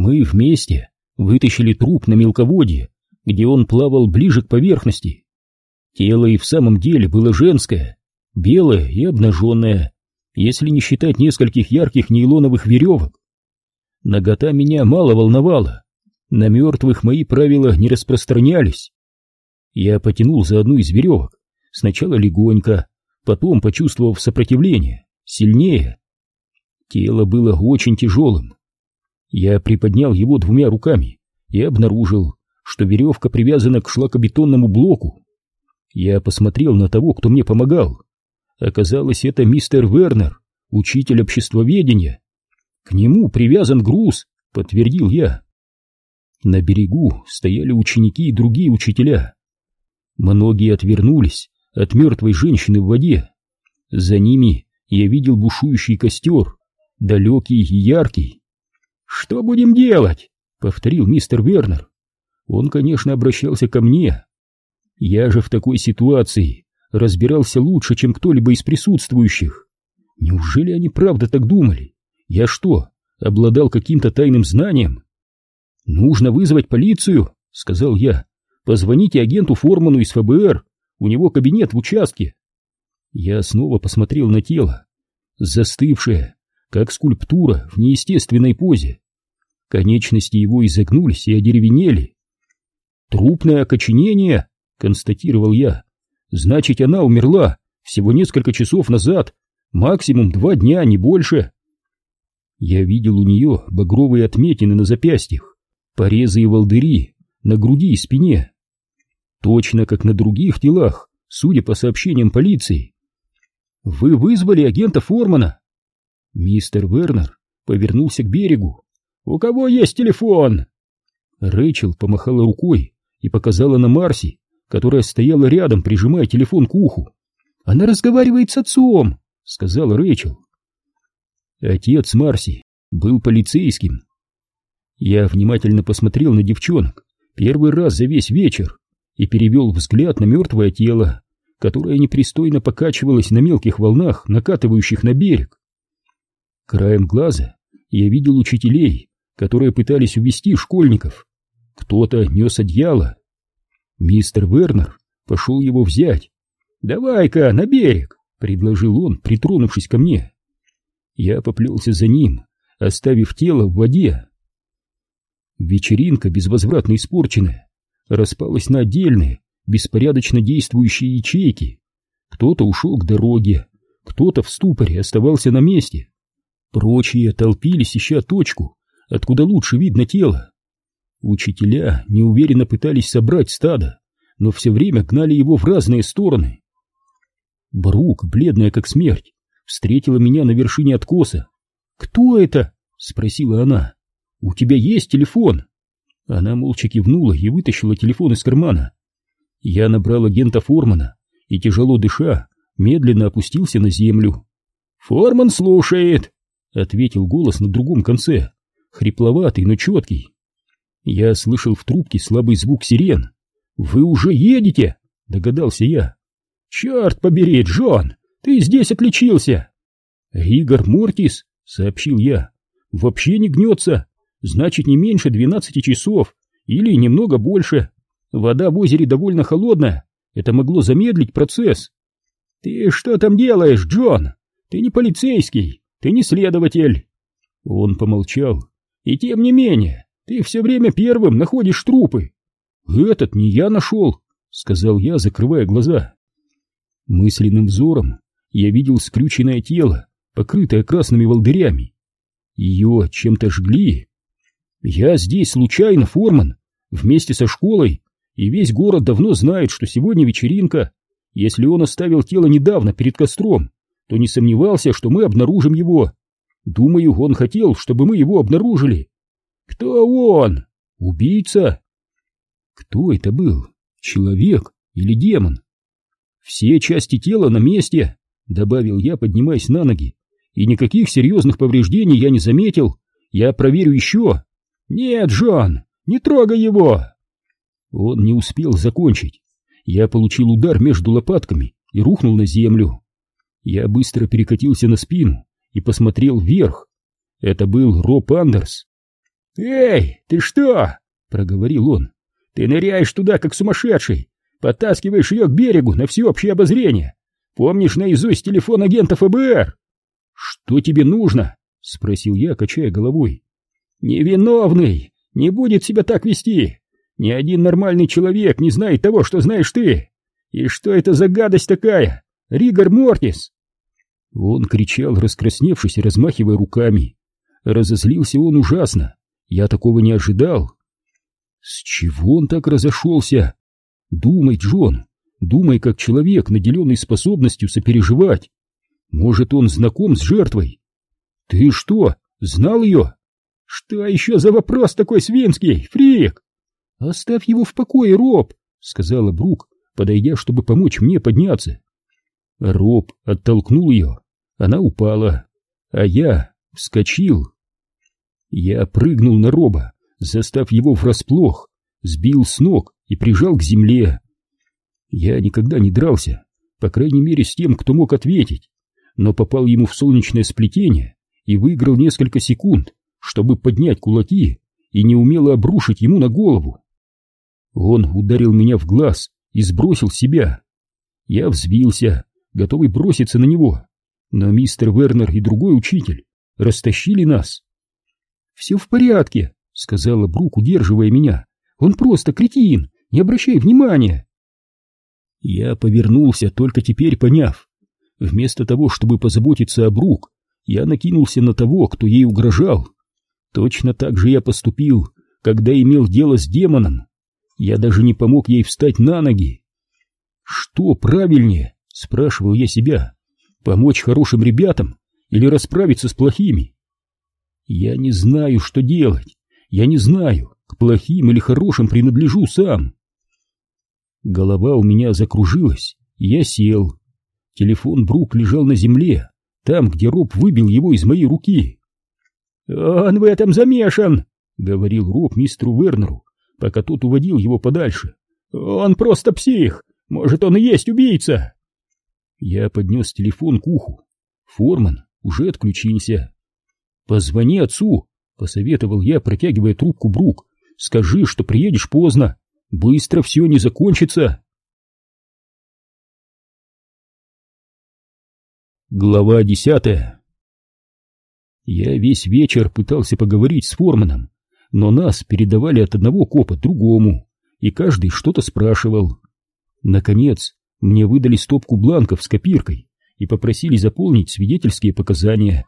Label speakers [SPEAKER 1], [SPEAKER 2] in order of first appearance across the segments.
[SPEAKER 1] Мы вместе вытащили труп на мелководье, где он плавал ближе к поверхности. Тело и в самом деле было женское, белое и обнаженное, если не считать нескольких ярких нейлоновых веревок. Нагота меня мало волновала, на мертвых мои правила не распространялись. Я потянул за одну из веревок, сначала легонько, потом, почувствовав сопротивление, сильнее. Тело было очень тяжелым. Я приподнял его двумя руками и обнаружил, что веревка привязана к шлакобетонному блоку. Я посмотрел на того, кто мне помогал. Оказалось, это мистер Вернер, учитель обществоведения. К нему привязан груз, подтвердил я. На берегу стояли ученики и другие учителя. Многие отвернулись от мертвой женщины в воде. За ними я видел бушующий костер, далекий и яркий. «Что будем делать?» — повторил мистер Вернер. Он, конечно, обращался ко мне. Я же в такой ситуации разбирался лучше, чем кто-либо из присутствующих. Неужели они правда так думали? Я что, обладал каким-то тайным знанием? «Нужно вызвать полицию», — сказал я. «Позвоните агенту Форману из ФБР, у него кабинет в участке». Я снова посмотрел на тело, застывшее, как скульптура в неестественной позе. Конечности его изогнулись и одеревенели. «Трупное окоченение», — констатировал я. «Значит, она умерла всего несколько часов назад, максимум два дня, не больше». Я видел у нее багровые отметины на запястьях, порезы и волдыри на груди и спине. Точно как на других телах, судя по сообщениям полиции. «Вы вызвали агента Формана?» Мистер Вернер повернулся к берегу. «У кого есть телефон?» Рэйчел помахала рукой и показала на Марси, которая стояла рядом, прижимая телефон к уху. «Она разговаривает с отцом», — сказала Рэйчел. Отец Марси был полицейским, я внимательно посмотрел на девчонок первый раз за весь вечер и перевел взгляд на мертвое тело, которое непристойно покачивалось на мелких волнах, накатывающих на берег. Краем глаза я видел учителей, которые пытались увести школьников. Кто-то нес одеяло. Мистер Вернер пошел его взять. «Давай-ка, на берег!» — предложил он, притронувшись ко мне. Я поплелся за ним, оставив тело в воде. Вечеринка, безвозвратно испорченная, распалась на отдельные, беспорядочно действующие ячейки. Кто-то ушел к дороге, кто-то в ступоре оставался на месте. Прочие толпились, ища точку, откуда лучше видно тело. Учителя неуверенно пытались собрать стадо, но все время гнали его в разные стороны. Брук, бледная как смерть, встретила меня на вершине откоса. «Кто это?» — спросила она. «У тебя есть телефон?» Она молча кивнула и вытащила телефон из кармана. Я набрал агента Формана и, тяжело дыша, медленно опустился на землю. «Форман слушает!» — ответил голос на другом конце, хрипловатый, но четкий. Я слышал в трубке слабый звук сирен. «Вы уже едете?» — догадался я. «Черт побери, Джон! Ты здесь отличился!» «Ригор Мортис», — сообщил я, — «вообще не гнется значит не меньше 12 часов или немного больше. Вода в озере довольно холодная, это могло замедлить процесс. Ты что там делаешь, Джон? Ты не полицейский, ты не следователь. Он помолчал. И тем не менее, ты все время первым находишь трупы. Этот не я нашел, сказал я, закрывая глаза. Мысленным взором я видел скрюченное тело, покрытое красными волдырями. Ее чем-то жгли, я здесь случайно, Форман, вместе со школой, и весь город давно знает, что сегодня вечеринка. Если он оставил тело недавно перед костром, то не сомневался, что мы обнаружим его. Думаю, он хотел, чтобы мы его обнаружили. Кто он? Убийца? Кто это был? Человек или демон? Все части тела на месте, добавил я, поднимаясь на ноги. И никаких серьезных повреждений я не заметил. Я проверю еще. «Нет, Джон, не трогай его!» Он не успел закончить. Я получил удар между лопатками и рухнул на землю. Я быстро перекатился на спину и посмотрел вверх. Это был Роб Андерс. «Эй, ты что?» — проговорил он. «Ты ныряешь туда, как сумасшедший, подтаскиваешь ее к берегу на всеобщее обозрение. Помнишь наизусть телефон агента ФБР?» «Что тебе нужно?» — спросил я, качая головой. «Невиновный! Не будет себя так вести! Ни один нормальный человек не знает того, что знаешь ты! И что это за гадость такая? Ригор Мортис!» Он кричал, раскрасневшись и размахивая руками. Разозлился он ужасно. Я такого не ожидал. С чего он так разошелся? Думай, Джон, думай, как человек, наделенный способностью сопереживать. Может, он знаком с жертвой? Ты что, знал ее? Что еще за вопрос такой свинский, фрик? Оставь его в покое, Роб, сказала Брук, подойдя, чтобы помочь мне подняться. Роб оттолкнул ее, она упала, а я вскочил. Я прыгнул на Роба, застав его врасплох, сбил с ног и прижал к земле. Я никогда не дрался, по крайней мере с тем, кто мог ответить, но попал ему в солнечное сплетение и выиграл несколько секунд, чтобы поднять кулаки и неумело обрушить ему на голову. Он ударил меня в глаз и сбросил себя. Я взвился, готовый броситься на него, но мистер Вернер и другой учитель растащили нас. «Все в порядке», — сказала Брук, удерживая меня. «Он просто кретин, не обращай внимания». Я повернулся, только теперь поняв. Вместо того, чтобы позаботиться о Брук, я накинулся на того, кто ей угрожал. Точно так же я поступил, когда имел дело с демоном. Я даже не помог ей встать на ноги. Что правильнее, спрашивал я себя, помочь хорошим ребятам или расправиться с плохими? Я не знаю, что делать. Я не знаю, к плохим или хорошим принадлежу сам. Голова у меня закружилась, и я сел. Телефон Брук лежал на земле, там, где Роб выбил его из моей руки. «Он в этом замешан!» — говорил Роб мистеру Вернеру, пока тот уводил его подальше. «Он просто псих! Может, он и есть убийца!» Я поднес телефон к уху. Форман уже отключился. «Позвони отцу», — посоветовал я, протягивая трубку Брук. «Скажи, что приедешь поздно. Быстро все не закончится». Глава десятая Я весь вечер пытался поговорить с Форманом, но нас передавали от одного копа другому, и каждый что-то спрашивал. Наконец, мне выдали стопку бланков с копиркой и попросили заполнить свидетельские показания.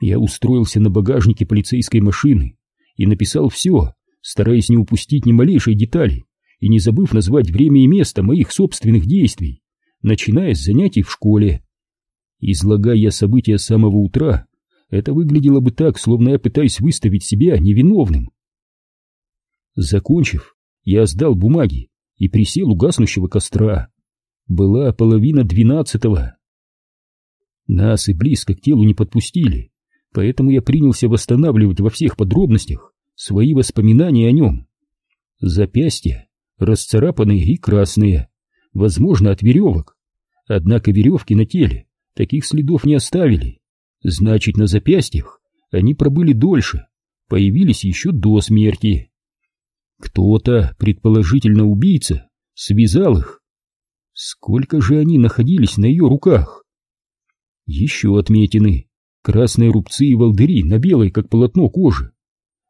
[SPEAKER 1] Я устроился на багажнике полицейской машины и написал все, стараясь не упустить ни малейшей детали и не забыв назвать время и место моих собственных действий, начиная с занятий в школе. Излагая события с самого утра, это выглядело бы так, словно я пытаюсь выставить себя невиновным. Закончив, я сдал бумаги и присел у гаснущего костра. Была половина двенадцатого. Нас и близко к телу не подпустили, поэтому я принялся восстанавливать во всех подробностях свои воспоминания о нем. Запястья расцарапанные и красные, возможно, от веревок. Однако веревки на теле таких следов не оставили. Значит, на запястьях они пробыли дольше, появились еще до смерти. Кто-то, предположительно убийца, связал их. Сколько же они находились на ее руках? Еще отметины, красные рубцы и волдыри на белой, как полотно кожи.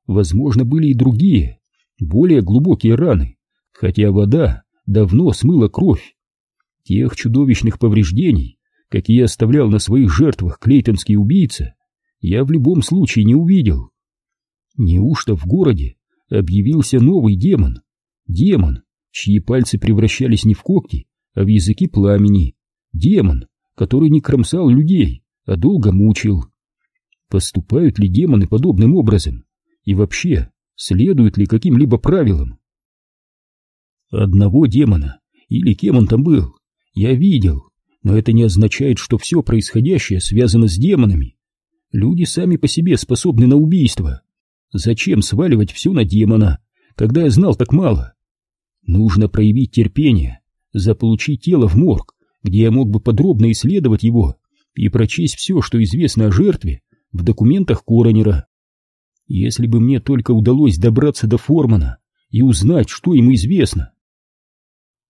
[SPEAKER 1] Возможно, были и другие, более глубокие раны, хотя вода давно смыла кровь. Тех чудовищных повреждений, какие оставлял на своих жертвах клейтонский убийца, я в любом случае не увидел. Неужто в городе объявился новый демон? Демон, чьи пальцы превращались не в когти, а в языки пламени. Демон, который не кромсал людей, а долго мучил. Поступают ли демоны подобным образом? И вообще, следуют ли каким-либо правилам? Одного демона, или кем он там был, я видел, но это не означает, что все происходящее связано с демонами. Люди сами по себе способны на убийство. Зачем сваливать все на демона, когда я знал так мало? Нужно проявить терпение, заполучить тело в морг, где я мог бы подробно исследовать его и прочесть все, что известно о жертве в документах коронера. Если бы мне только удалось добраться до Формана и узнать, что ему известно.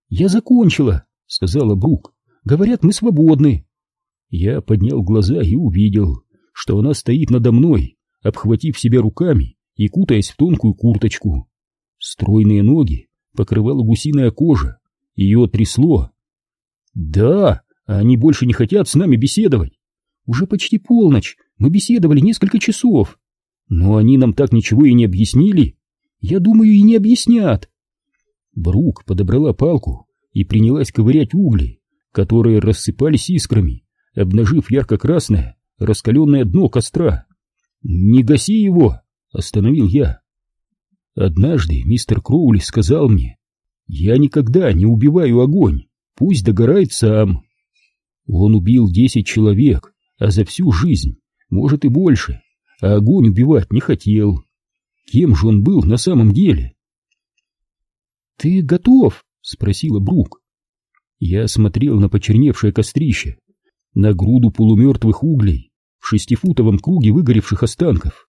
[SPEAKER 1] «Я закончила», — сказала Брук. «Говорят, мы свободны». Я поднял глаза и увидел, что она стоит надо мной, обхватив себя руками и кутаясь в тонкую курточку. Стройные ноги покрывала гусиная кожа, ее трясло. «Да, они больше не хотят с нами беседовать. Уже почти полночь, мы беседовали несколько часов. Но они нам так ничего и не объяснили. Я думаю, и не объяснят». Брук подобрала палку и принялась ковырять угли, которые рассыпались искрами, обнажив ярко-красное, раскаленное дно костра. «Не гаси его!» — остановил я. Однажды мистер Кроули сказал мне, «Я никогда не убиваю огонь, пусть догорает сам». Он убил десять человек, а за всю жизнь, может и больше, а огонь убивать не хотел. Кем же он был на самом деле? «Ты готов?» — спросила Брук. Я смотрел на почерневшее кострище, на груду полумертвых углей в шестифутовом круге выгоревших останков.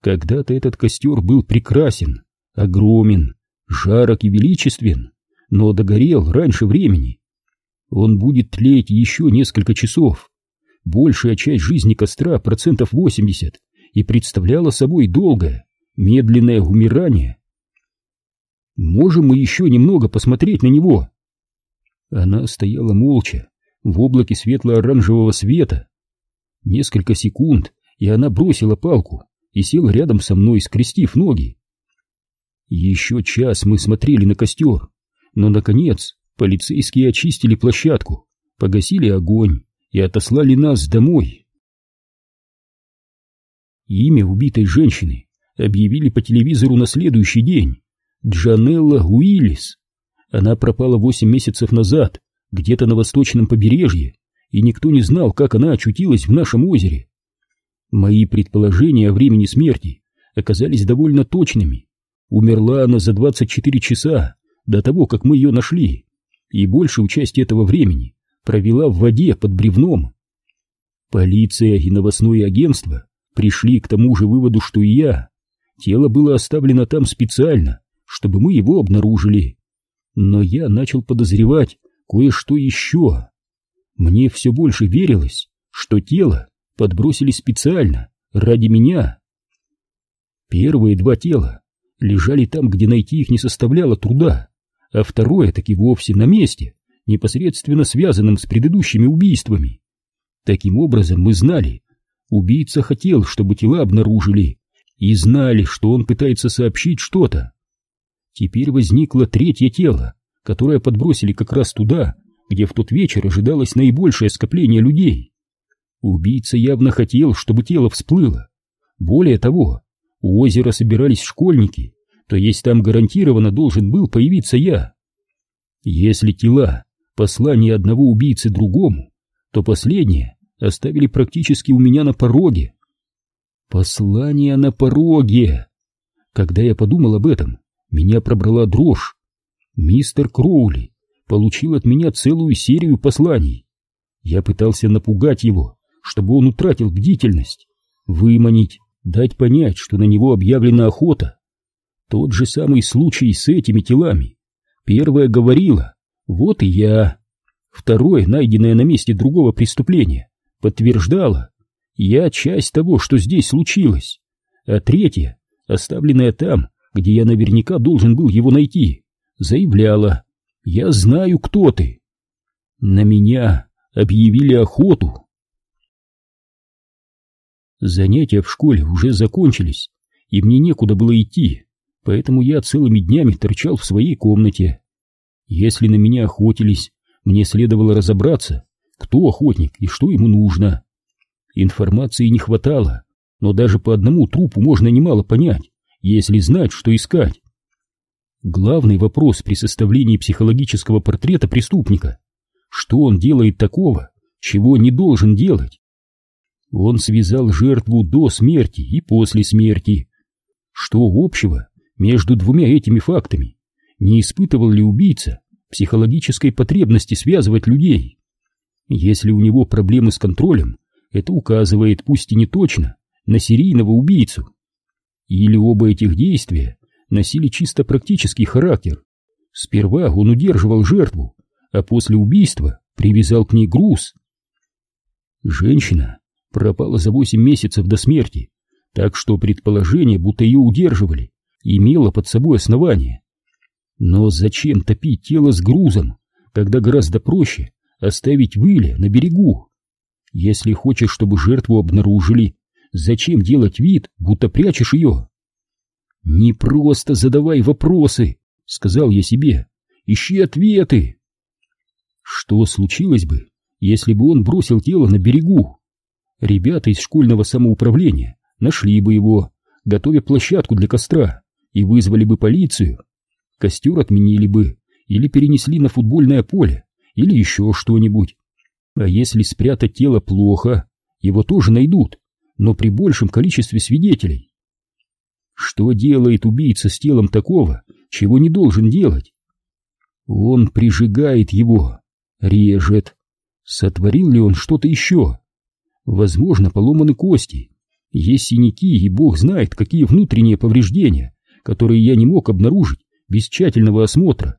[SPEAKER 1] Когда-то этот костер был прекрасен, огромен, жарок и величествен, но догорел раньше времени. Он будет тлеть еще несколько часов. Большая часть жизни костра, процентов 80, и представляла собой долгое, медленное умирание. Можем мы еще немного посмотреть на него? Она стояла молча, в облаке светло-оранжевого света. Несколько секунд, и она бросила палку и села рядом со мной, скрестив ноги. Еще час мы смотрели на костер, но, наконец, полицейские очистили площадку, погасили огонь и отослали нас домой. Имя убитой женщины объявили по телевизору на следующий день. Джанелла Уиллис. Она пропала восемь месяцев назад, где-то на восточном побережье, и никто не знал, как она очутилась в нашем озере. Мои предположения о времени смерти оказались довольно точными. Умерла она за 24 часа до того, как мы ее нашли, и большую часть этого времени провела в воде под бревном. Полиция и новостное агентство пришли к тому же выводу, что и я. Тело было оставлено там специально, чтобы мы его обнаружили. Но я начал подозревать кое-что еще. Мне все больше верилось, что тело подбросили специально, ради меня. Первые два тела лежали там, где найти их не составляло труда, а второе таки вовсе на месте, непосредственно связанном с предыдущими убийствами. Таким образом, мы знали, убийца хотел, чтобы тела обнаружили, и знали, что он пытается сообщить что-то. Теперь возникло третье тело, которое подбросили как раз туда, где в тот вечер ожидалось наибольшее скопление людей. Убийца явно хотел, чтобы тело всплыло. Более того, у озера собирались школьники, то есть там гарантированно должен был появиться я. Если тела — послание одного убийцы другому, то последнее оставили практически у меня на пороге. Послание на пороге! Когда я подумал об этом, меня пробрала дрожь. Мистер Кроули получил от меня целую серию посланий. Я пытался напугать его, чтобы он утратил бдительность, выманить, дать понять, что на него объявлена охота. Тот же самый случай с этими телами. Первая говорила «Вот и я». Второе, найденное на месте другого преступления, подтверждало «Я часть того, что здесь случилось». А третья, оставленная там, где я наверняка должен был его найти, заявляла «Я знаю, кто ты». На меня объявили охоту. Занятия в школе уже закончились, и мне некуда было идти, поэтому я целыми днями торчал в своей комнате. Если на меня охотились, мне следовало разобраться, кто охотник и что ему нужно. Информации не хватало, но даже по одному трупу можно немало понять, если знать, что искать. Главный вопрос при составлении психологического портрета преступника — что он делает такого, чего не должен делать? Он связал жертву до смерти и после смерти. Что общего между двумя этими фактами? Не испытывал ли убийца психологической потребности связывать людей? Если у него проблемы с контролем, это указывает, пусть и не точно, на серийного убийцу. Или оба этих действия носили чисто практический характер. Сперва он удерживал жертву, а после убийства привязал к ней груз. Женщина пропала за восемь месяцев до смерти, так что предположение, будто ее удерживали, имело под собой основание. Но зачем топить тело с грузом, когда гораздо проще оставить выля на берегу? Если хочешь, чтобы жертву обнаружили, зачем делать вид, будто прячешь ее? Не просто задавай вопросы, сказал я себе, ищи ответы. Что случилось бы, если бы он бросил тело на берегу? Ребята из школьного самоуправления нашли бы его, готовя площадку для костра, и вызвали бы полицию. Костер отменили бы или перенесли на футбольное поле, или еще что-нибудь. А если спрятать тело плохо, его тоже найдут, но при большем количестве свидетелей. Что делает убийца с телом такого, чего не должен делать? Он прижигает его, режет. Сотворил ли он что-то еще? Возможно, поломаны кости. Есть синяки, и бог знает, какие внутренние повреждения, которые я не мог обнаружить без тщательного осмотра.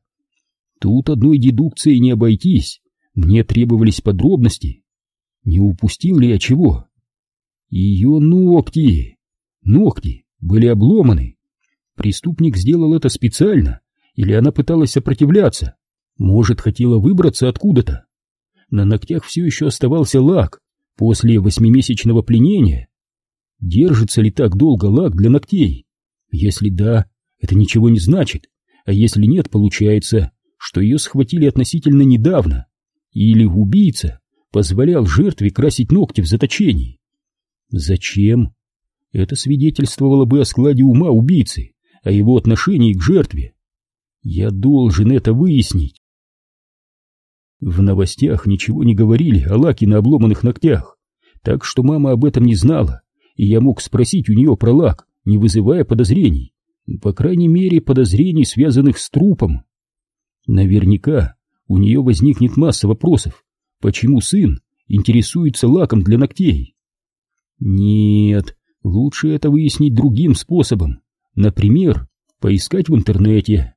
[SPEAKER 1] Тут одной дедукцией не обойтись. Мне требовались подробности. Не упустил ли я чего? Ее ногти! Ногти были обломаны. Преступник сделал это специально, или она пыталась сопротивляться. Может, хотела выбраться откуда-то. На ногтях все еще оставался лак после восьмимесячного пленения. Держится ли так долго лак для ногтей? Если да, это ничего не значит, а если нет, получается, что ее схватили относительно недавно. Или убийца позволял жертве красить ногти в заточении. Зачем? Это свидетельствовало бы о складе ума убийцы, о его отношении к жертве. Я должен это выяснить. В новостях ничего не говорили о лаке на обломанных ногтях, так что мама об этом не знала, и я мог спросить у нее про лак, не вызывая подозрений, по крайней мере подозрений, связанных с трупом. Наверняка у нее возникнет масса вопросов, почему сын интересуется лаком для ногтей. Нет, лучше это выяснить другим способом, например, поискать в интернете.